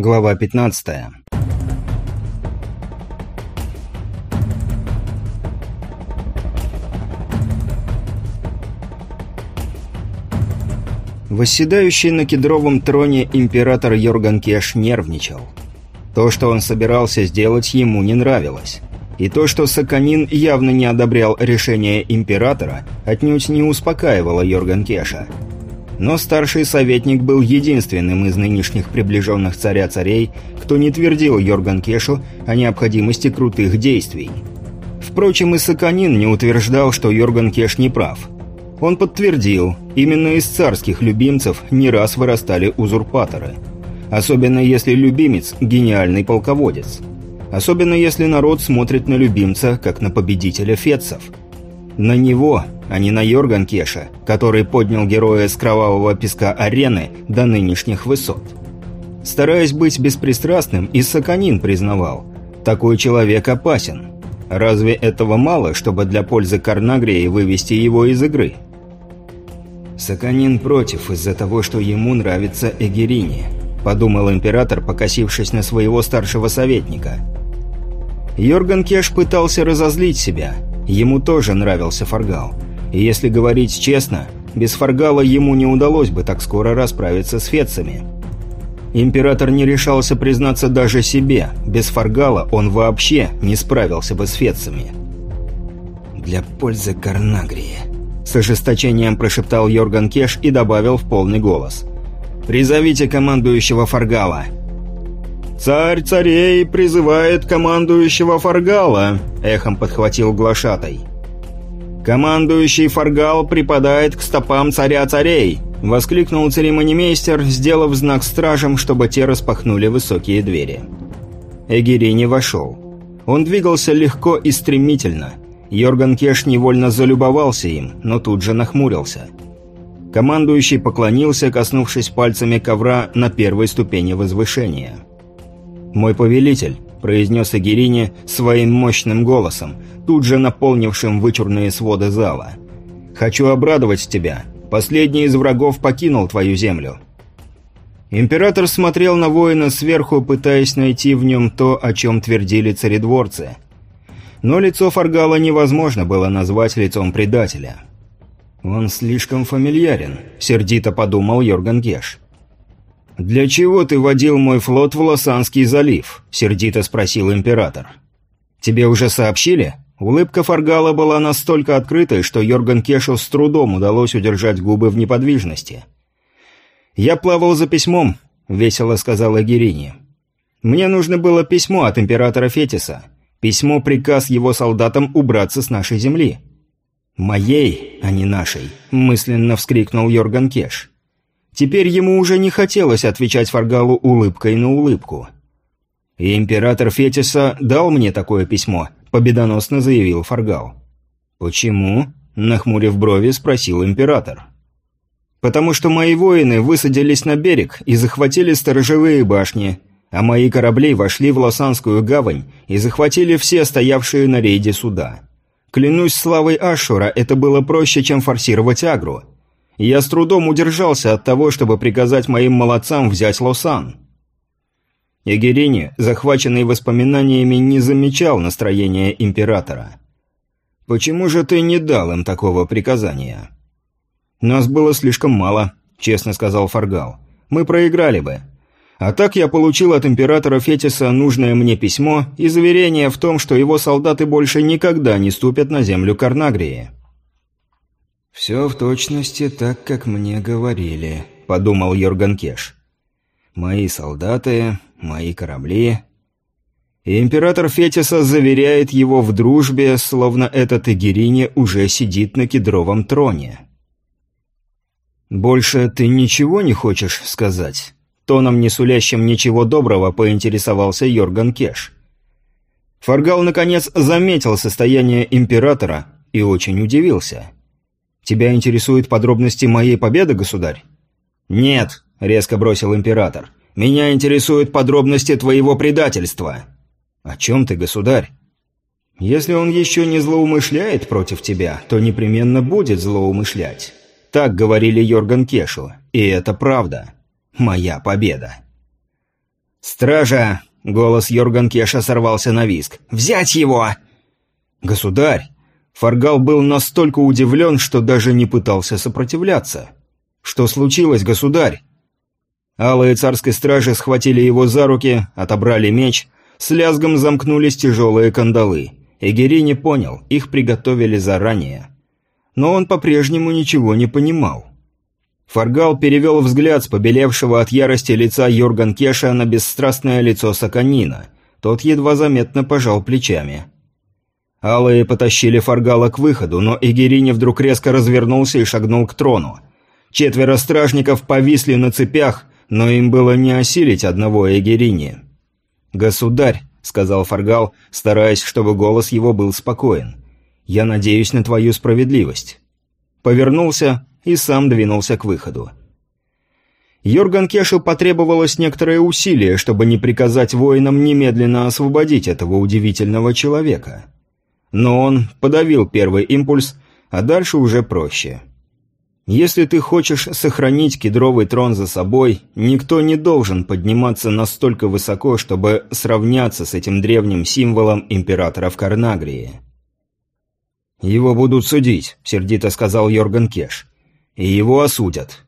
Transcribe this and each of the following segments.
Глава 15. Восседающий на кедровом троне император Йорган Кеш нервничал. То, что он собирался сделать, ему не нравилось. И то, что Саканин явно не одобрял решение императора, отнюдь не успокаивало Йорган Кеша. Но старший советник был единственным из нынешних приближенных царя-царей, кто не твердил Йорган Кешу о необходимости крутых действий. Впрочем, и Саканин не утверждал, что Йорган Кеш не прав. Он подтвердил, именно из царских любимцев не раз вырастали узурпаторы. Особенно если любимец – гениальный полководец. Особенно если народ смотрит на любимца, как на победителя фетцев. На него, а не на Йорган Кеша, который поднял героя с кровавого песка арены до нынешних высот. Стараясь быть беспристрастным, и Саканин признавал, такой человек опасен. Разве этого мало, чтобы для пользы Карнагрии вывести его из игры? Саканин против из-за того, что ему нравится Эгерини, подумал император, покосившись на своего старшего советника. Йорган Кеш пытался разозлить себя. Ему тоже нравился Фаргал. И если говорить честно, без Фаргала ему не удалось бы так скоро расправиться с фецами. Император не решался признаться даже себе. Без Фаргала он вообще не справился бы с фецами. «Для пользы Карнагрии», — с ожесточением прошептал Йорган Кеш и добавил в полный голос. «Призовите командующего Фаргала». «Царь царей призывает командующего Фаргала», — эхом подхватил глашатай. «Командующий Фаргал припадает к стопам царя царей», — воскликнул церемонимейстер, сделав знак стражам, чтобы те распахнули высокие двери. Эгерини вошел. Он двигался легко и стремительно. Йорган Кеш невольно залюбовался им, но тут же нахмурился. Командующий поклонился, коснувшись пальцами ковра на первой ступени возвышения. «Мой повелитель», — произнес Эгерине своим мощным голосом, тут же наполнившим вычурные своды зала. «Хочу обрадовать тебя. Последний из врагов покинул твою землю». Император смотрел на воина сверху, пытаясь найти в нем то, о чем твердили царедворцы. Но лицо Фаргала невозможно было назвать лицом предателя. «Он слишком фамильярен», — сердито подумал Йорган Геш. «Для чего ты водил мой флот в Лосанский залив?» – сердито спросил император. «Тебе уже сообщили?» Улыбка Фаргала была настолько открытой, что Йорган Кешу с трудом удалось удержать губы в неподвижности. «Я плавал за письмом», — весело сказала Герини. «Мне нужно было письмо от императора Фетиса. Письмо-приказ его солдатам убраться с нашей земли». «Моей, а не нашей», — мысленно вскрикнул Йорган Кеш. Теперь ему уже не хотелось отвечать Фаргалу улыбкой на улыбку. «И император Фетиса дал мне такое письмо», — победоносно заявил Фаргал. «Почему?» — нахмурив брови, спросил император. «Потому что мои воины высадились на берег и захватили сторожевые башни, а мои корабли вошли в Лосанскую гавань и захватили все стоявшие на рейде суда. Клянусь славой Ашура, это было проще, чем форсировать Агру я с трудом удержался от того, чтобы приказать моим молодцам взять Лосан. Егерини, захваченный воспоминаниями, не замечал настроения императора. «Почему же ты не дал им такого приказания?» «Нас было слишком мало», — честно сказал Фаргал. «Мы проиграли бы. А так я получил от императора Фетиса нужное мне письмо и заверение в том, что его солдаты больше никогда не ступят на землю Карнагрии». «Все в точности так, как мне говорили», — подумал Йорган Кеш. «Мои солдаты, мои корабли...» И император Фетиса заверяет его в дружбе, словно этот Игерине уже сидит на кедровом троне. «Больше ты ничего не хочешь сказать?» Тоном, не сулящим ничего доброго, поинтересовался Йорган Кеш. Фаргал, наконец, заметил состояние императора и очень удивился. Тебя интересуют подробности моей победы, государь? Нет, резко бросил император. Меня интересуют подробности твоего предательства. О чем ты, государь? Если он еще не злоумышляет против тебя, то непременно будет злоумышлять. Так говорили Йорган Кешу, и это правда. Моя победа. «Стража!» — голос Йорган Кеша сорвался на виск. «Взять его!» «Государь!» Фаргал был настолько удивлен, что даже не пытался сопротивляться. «Что случилось, государь?» Алые царской стражи схватили его за руки, отобрали меч, с лязгом замкнулись тяжелые кандалы. Эгери не понял, их приготовили заранее. Но он по-прежнему ничего не понимал. Фаргал перевел взгляд с побелевшего от ярости лица Йорган Кеша на бесстрастное лицо Саканина. Тот едва заметно пожал плечами. Алые потащили Фаргала к выходу, но Эгерини вдруг резко развернулся и шагнул к трону. Четверо стражников повисли на цепях, но им было не осилить одного Эгерини. «Государь», — сказал Фаргал, стараясь, чтобы голос его был спокоен, — «я надеюсь на твою справедливость». Повернулся и сам двинулся к выходу. Йорган Кешу потребовалось некоторое усилие, чтобы не приказать воинам немедленно освободить этого удивительного человека. Но он подавил первый импульс, а дальше уже проще. Если ты хочешь сохранить кедровый трон за собой, никто не должен подниматься настолько высоко, чтобы сравняться с этим древним символом императора в Карнагрии. «Его будут судить», — сердито сказал Йорган Кеш. «И его осудят».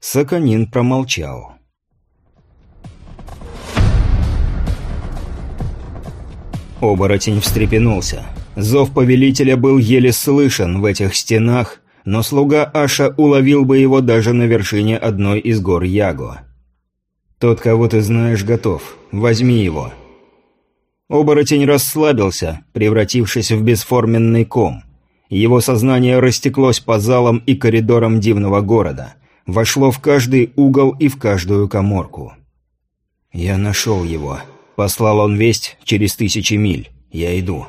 Саканин промолчал. Оборотень встрепенулся. Зов повелителя был еле слышен в этих стенах, но слуга Аша уловил бы его даже на вершине одной из гор Яго. «Тот, кого ты знаешь, готов. Возьми его». Оборотень расслабился, превратившись в бесформенный ком. Его сознание растеклось по залам и коридорам дивного города, вошло в каждый угол и в каждую коморку. «Я нашел его», — послал он весть через тысячи миль. «Я иду».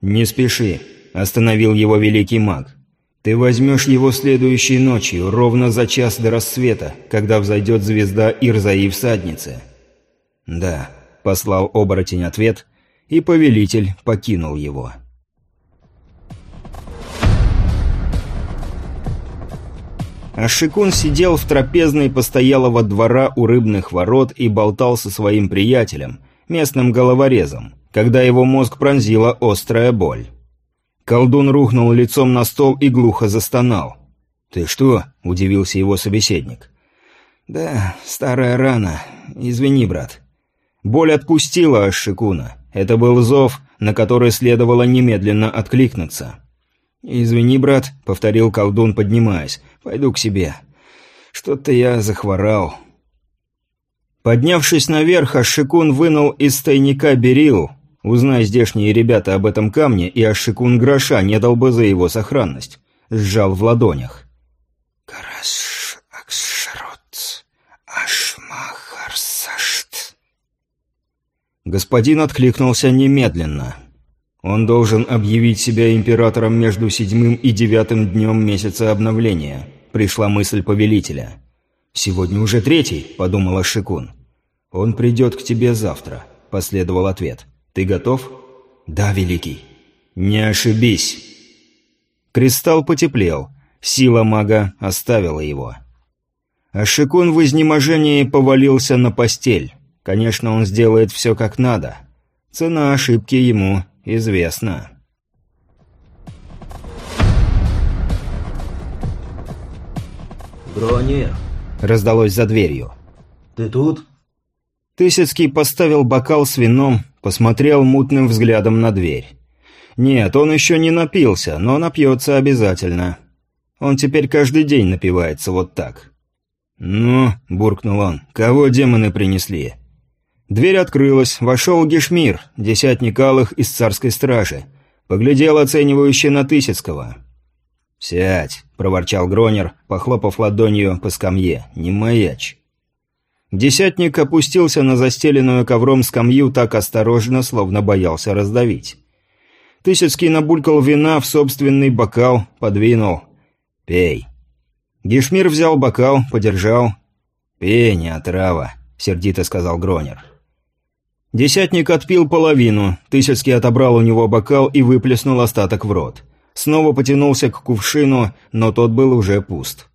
«Не спеши», — остановил его великий маг. Ты возьмешь его следующей ночью, ровно за час до рассвета, когда взойдет звезда Ирзаи всадницы. Да, послал оборотень ответ, и повелитель покинул его. Ашикун сидел в трапезной постоялого двора у рыбных ворот и болтал со своим приятелем, местным головорезом, когда его мозг пронзила острая боль. Колдун рухнул лицом на стол и глухо застонал. «Ты что?» – удивился его собеседник. «Да, старая рана. Извини, брат». Боль отпустила Ашикуна. Это был зов, на который следовало немедленно откликнуться. «Извини, брат», — повторил колдун, поднимаясь. «Пойду к себе. Что-то я захворал». Поднявшись наверх, Ашикун вынул из тайника берил, Узнай здешние ребята об этом камне, и Ашикун гроша не дал бы за его сохранность. Сжал в ладонях. «Караш акшрот ашмахарсашт». Господин откликнулся немедленно. Он должен объявить себя императором между седьмым и девятым днем месяца обновления. Пришла мысль повелителя. «Сегодня уже третий», — подумала Шикун. «Он придет к тебе завтра», — последовал ответ. Ты готов? Да, великий. Не ошибись. Кристалл потеплел. Сила мага оставила его. Ашикун в изнеможении повалился на постель. Конечно, он сделает все как надо. Цена ошибки ему известна. «Брони!» — раздалось за дверью. «Ты тут?» Тысяцкий поставил бокал с вином, посмотрел мутным взглядом на дверь. Нет, он еще не напился, но напьется обязательно. Он теперь каждый день напивается вот так. «Ну», — буркнул он, — «кого демоны принесли?» Дверь открылась, вошел Гешмир, десятник алых из царской стражи. Поглядел оценивающе на Тысяцкого. «Сядь», — проворчал Гронер, похлопав ладонью по скамье, — «не маячь». Десятник опустился на застеленную ковром скамью так осторожно, словно боялся раздавить. Тысяцкий набулькал вина в собственный бокал, подвинул. «Пей». Гешмир взял бокал, подержал. «Пей, не отрава», — сердито сказал Гронер. Десятник отпил половину, Тысяцкий отобрал у него бокал и выплеснул остаток в рот. Снова потянулся к кувшину, но тот был уже пуст.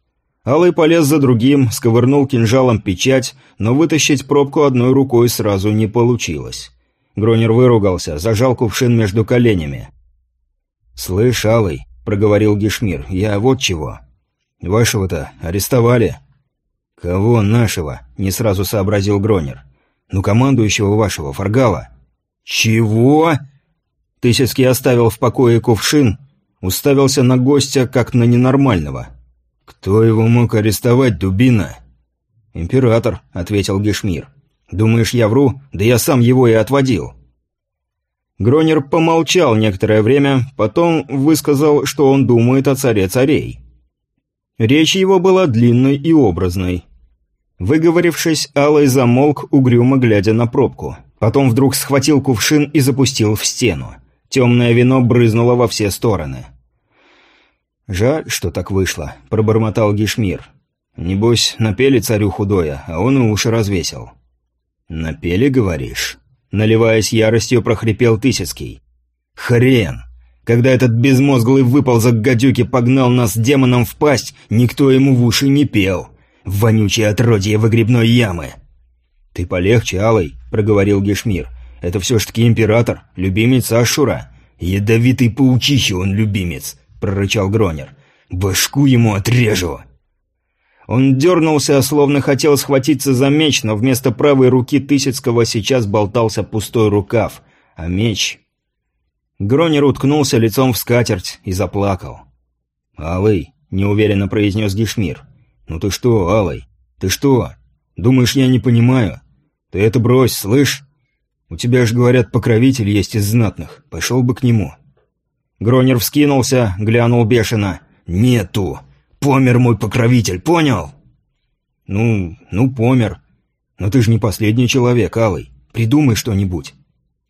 Алый полез за другим, сковырнул кинжалом печать, но вытащить пробку одной рукой сразу не получилось. Гронер выругался, зажал кувшин между коленями. «Слышь, Алый», — проговорил Гишмир, — «я вот чего. Вашего-то арестовали». «Кого нашего?» — не сразу сообразил Гронер. «Ну, командующего вашего, Фаргала». «Чего?» Тысяцкий оставил в покое кувшин, уставился на гостя, как на ненормального. «Кто его мог арестовать, дубина?» «Император», — ответил Гешмир. «Думаешь, я вру? Да я сам его и отводил». Гронер помолчал некоторое время, потом высказал, что он думает о царе царей. Речь его была длинной и образной. Выговорившись, Алый замолк, угрюмо глядя на пробку. Потом вдруг схватил кувшин и запустил в стену. Темное вино брызнуло во все стороны. «Жаль, что так вышло», — пробормотал Гишмир. «Небось, напели царю худое, а он и уши развесил». «Напели, говоришь?» Наливаясь яростью, прохрипел Тысяцкий. «Хрен! Когда этот безмозглый выползок гадюки погнал нас демоном в пасть, никто ему в уши не пел. Вонючее отродье выгребной ямы!» «Ты полегче, Алый», — проговорил Гешмир. «Это все ж таки император, любимец Ашура. Ядовитый паучище он любимец», — прорычал Гронер. «Башку ему отрежу!» Он дернулся, словно хотел схватиться за меч, но вместо правой руки Тысяцкого сейчас болтался пустой рукав, а меч... Гронер уткнулся лицом в скатерть и заплакал. «Алый», — неуверенно произнес Гишмир. «Ну ты что, Алый? Ты что? Думаешь, я не понимаю? Ты это брось, слышь? У тебя же, говорят, покровитель есть из знатных. Пошел бы к нему». Гронер вскинулся, глянул бешено. «Нету! Помер мой покровитель, понял?» «Ну, ну, помер. Но ты же не последний человек, Алый. Придумай что-нибудь».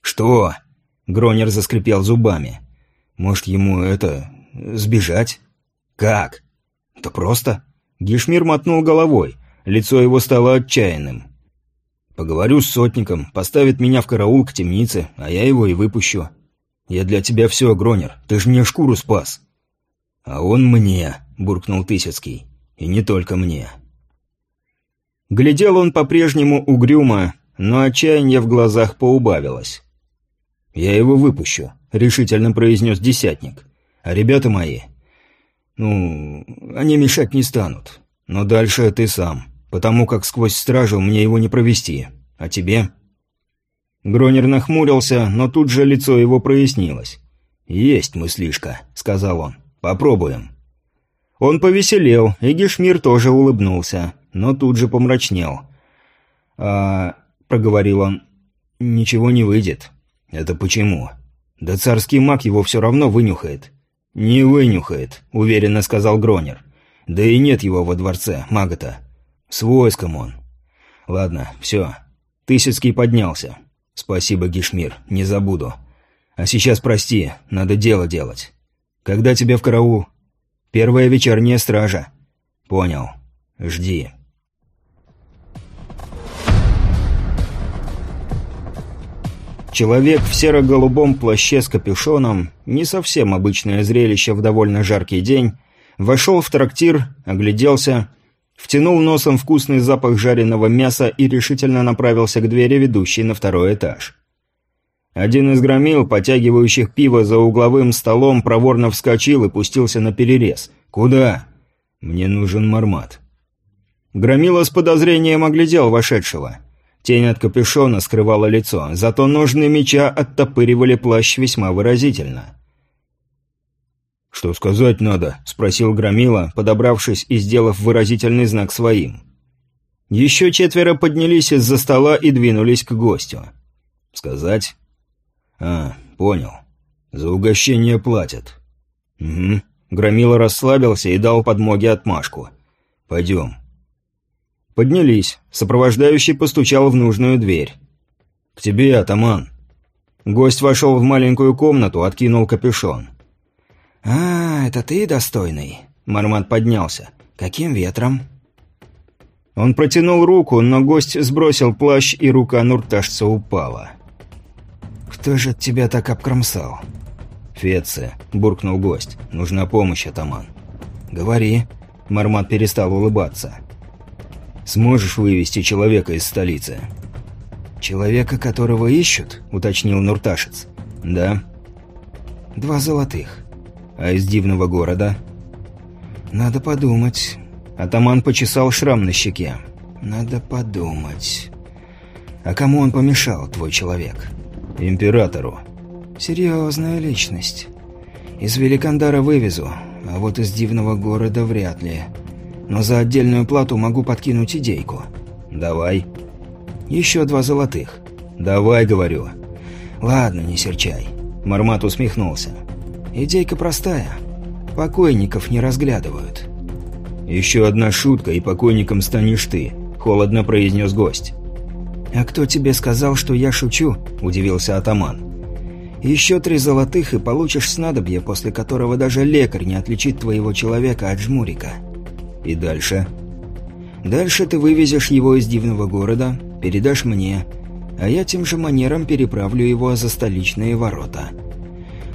«Что?» Гронер заскрипел зубами. «Может, ему это... сбежать?» «Как?» «Да просто...» Гишмир мотнул головой. Лицо его стало отчаянным. «Поговорю с сотником, поставит меня в караул к темнице, а я его и выпущу. Я для тебя все, Гронер, ты ж мне шкуру спас». «А он мне», — буркнул Тысяцкий. «И не только мне». Глядел он по-прежнему угрюмо, но отчаяние в глазах поубавилось. «Я его выпущу», — решительно произнес Десятник. «А ребята мои, ну, они мешать не станут. Но дальше ты сам, потому как сквозь стражу мне его не провести. А тебе?» Гронер нахмурился, но тут же лицо его прояснилось. «Есть мыслишка», — сказал он. «Попробуем». Он повеселел, и Гешмир тоже улыбнулся, но тут же помрачнел. «А...» — проговорил он. «Ничего не выйдет». «Это почему?» «Да царский маг его все равно вынюхает. «Не вынюхает», — уверенно сказал Гронер. «Да и нет его во дворце, мага-то. С войском он». «Ладно, все». Тысяцкий поднялся. «Спасибо, Гишмир, не забуду. А сейчас прости, надо дело делать. Когда тебе в караул?» «Первая вечерняя стража». «Понял. Жди». Человек в серо-голубом плаще с капюшоном, не совсем обычное зрелище в довольно жаркий день, вошел в трактир, огляделся, втянул носом вкусный запах жареного мяса и решительно направился к двери, ведущей на второй этаж. Один из громил, потягивающих пиво за угловым столом, проворно вскочил и пустился на перерез. «Куда?» «Мне нужен мармат». Громила с подозрением оглядел вошедшего – Тень от капюшона скрывала лицо, зато ножны меча оттопыривали плащ весьма выразительно. «Что сказать надо?» – спросил Громила, подобравшись и сделав выразительный знак своим. Еще четверо поднялись из-за стола и двинулись к гостю. «Сказать?» «А, понял. За угощение платят». «Угу». Громила расслабился и дал подмоге отмашку. «Пойдем». Поднялись. Сопровождающий постучал в нужную дверь. «К тебе, атаман». Гость вошел в маленькую комнату, откинул капюшон. «А, это ты, достойный?» Мармат поднялся. «Каким ветром?» Он протянул руку, но гость сбросил плащ, и рука Нурташца упала. «Кто же тебя так обкромсал?» «Феция», — буркнул гость. «Нужна помощь, атаман». «Говори». Мармат перестал улыбаться. «Сможешь вывести человека из столицы?» «Человека, которого ищут?» — уточнил Нурташец. «Да». «Два золотых». «А из дивного города?» «Надо подумать». Атаман почесал шрам на щеке. «Надо подумать. А кому он помешал, твой человек?» «Императору». «Серьезная личность. Из Великандара вывезу, а вот из дивного города вряд ли. Но за отдельную плату могу подкинуть идейку». «Давай». «Еще два золотых». «Давай, говорю». «Ладно, не серчай». Мармат усмехнулся. «Идейка простая. Покойников не разглядывают». «Еще одна шутка, и покойником станешь ты», — холодно произнес гость. «А кто тебе сказал, что я шучу?» – удивился атаман. «Еще три золотых, и получишь снадобье, после которого даже лекарь не отличит твоего человека от жмурика». «И дальше?» «Дальше ты вывезешь его из дивного города, передашь мне, а я тем же манером переправлю его за столичные ворота.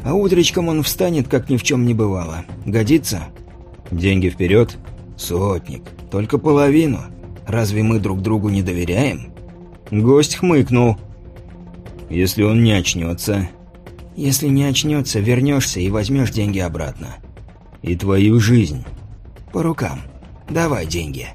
А утречком он встанет, как ни в чем не бывало. Годится?» «Деньги вперед?» «Сотник. Только половину. Разве мы друг другу не доверяем?» Гость хмыкнул. «Если он не очнется...» «Если не очнется, вернешься и возьмешь деньги обратно». «И твою жизнь». «По рукам. Давай деньги».